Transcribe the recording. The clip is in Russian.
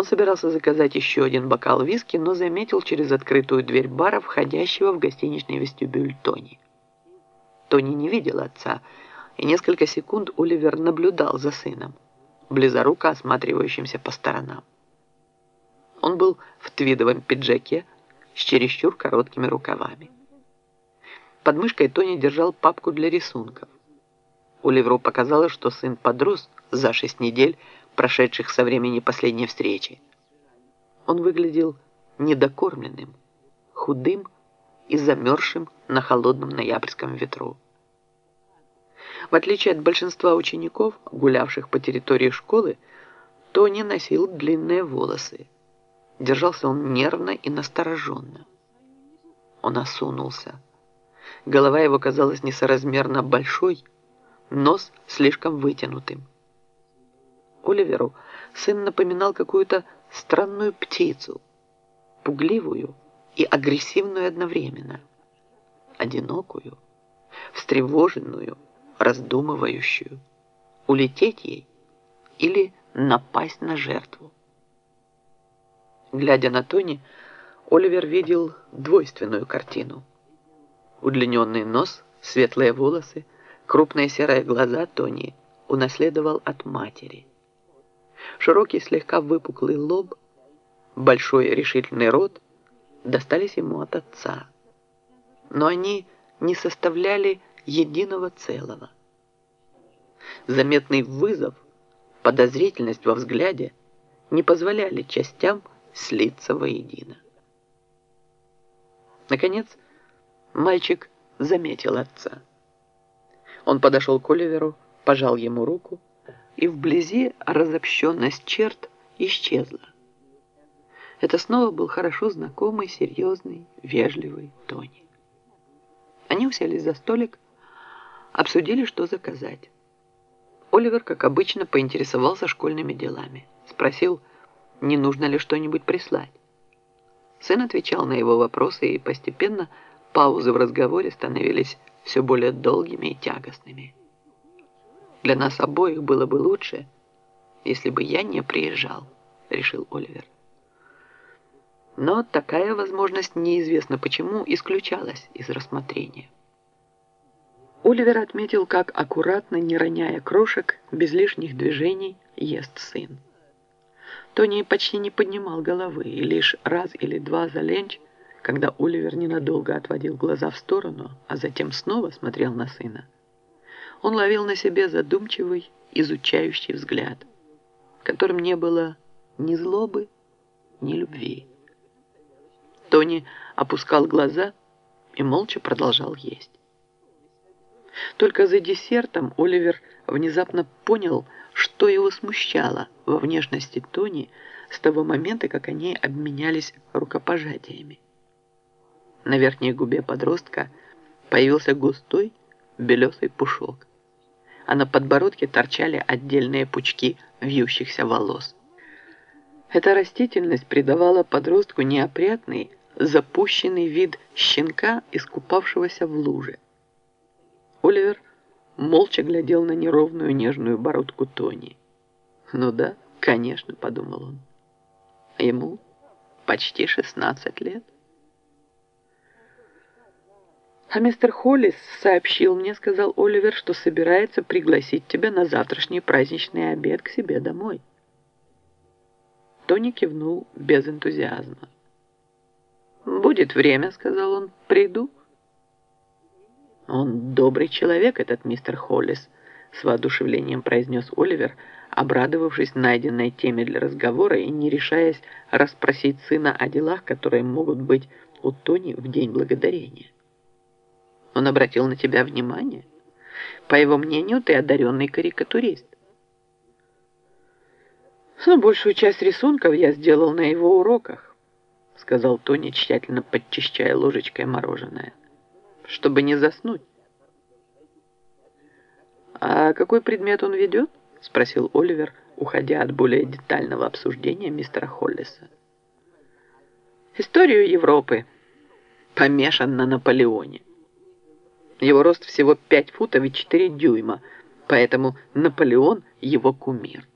Он собирался заказать еще один бокал виски, но заметил через открытую дверь бара входящего в гостиничный вестибюль Тони. Тони не видел отца, и несколько секунд Оливер наблюдал за сыном, близоруко осматривающимся по сторонам. Он был в твидовом пиджаке с чересчур короткими рукавами. Под мышкой Тони держал папку для рисунков. Оливеру показалось, что сын подрос за шесть недель, прошедших со времени последней встречи. Он выглядел недокормленным, худым и замерзшим на холодном ноябрьском ветру. В отличие от большинства учеников, гулявших по территории школы, Тони носил длинные волосы. Держался он нервно и настороженно. Он осунулся. Голова его казалась несоразмерно большой, нос слишком вытянутым. Оливеру сын напоминал какую-то странную птицу, пугливую и агрессивную одновременно, одинокую, встревоженную, раздумывающую, улететь ей или напасть на жертву. Глядя на Тони, Оливер видел двойственную картину. Удлиненный нос, светлые волосы, крупные серые глаза Тони унаследовал от матери. Широкий слегка выпуклый лоб, большой решительный рот достались ему от отца. Но они не составляли единого целого. Заметный вызов, подозрительность во взгляде не позволяли частям слиться воедино. Наконец, мальчик заметил отца. Он подошел к Оливеру, пожал ему руку, и вблизи разобщенность черт исчезла. Это снова был хорошо знакомый, серьезный, вежливый Тони. Они уселись за столик, обсудили, что заказать. Оливер, как обычно, поинтересовался школьными делами. Спросил, не нужно ли что-нибудь прислать. Сын отвечал на его вопросы, и постепенно паузы в разговоре становились все более долгими и тягостными. Для нас обоих было бы лучше, если бы я не приезжал, решил Оливер. Но такая возможность неизвестно почему исключалась из рассмотрения. Оливер отметил, как аккуратно, не роняя крошек, без лишних движений, ест сын. Тони почти не поднимал головы, и лишь раз или два за ленч, когда Оливер ненадолго отводил глаза в сторону, а затем снова смотрел на сына, он ловил на себе задумчивый, изучающий взгляд, в котором не было ни злобы, ни любви. Тони опускал глаза и молча продолжал есть. Только за десертом Оливер внезапно понял, что его смущало во внешности Тони с того момента, как они обменялись рукопожатиями. На верхней губе подростка появился густой белесый пушок а на подбородке торчали отдельные пучки вьющихся волос. Эта растительность придавала подростку неопрятный, запущенный вид щенка, искупавшегося в луже. Оливер молча глядел на неровную нежную бородку Тони. «Ну да, конечно», — подумал он. Ему почти 16 лет. «А мистер Холлис сообщил мне, — сказал Оливер, — что собирается пригласить тебя на завтрашний праздничный обед к себе домой». Тони кивнул без энтузиазма. «Будет время, — сказал он, — приду». «Он добрый человек, этот мистер Холлис», — с воодушевлением произнес Оливер, обрадовавшись найденной теме для разговора и не решаясь расспросить сына о делах, которые могут быть у Тони в День Благодарения. Он обратил на тебя внимание. По его мнению, ты одаренный карикатурист. Но «Ну, большую часть рисунков я сделал на его уроках, сказал Тони, тщательно подчищая ложечкой мороженое, чтобы не заснуть. «А какой предмет он ведет?» — спросил Оливер, уходя от более детального обсуждения мистера Холлиса. «Историю Европы. Помешан на Наполеоне». Его рост всего 5 футов и 4 дюйма, поэтому Наполеон его кумир.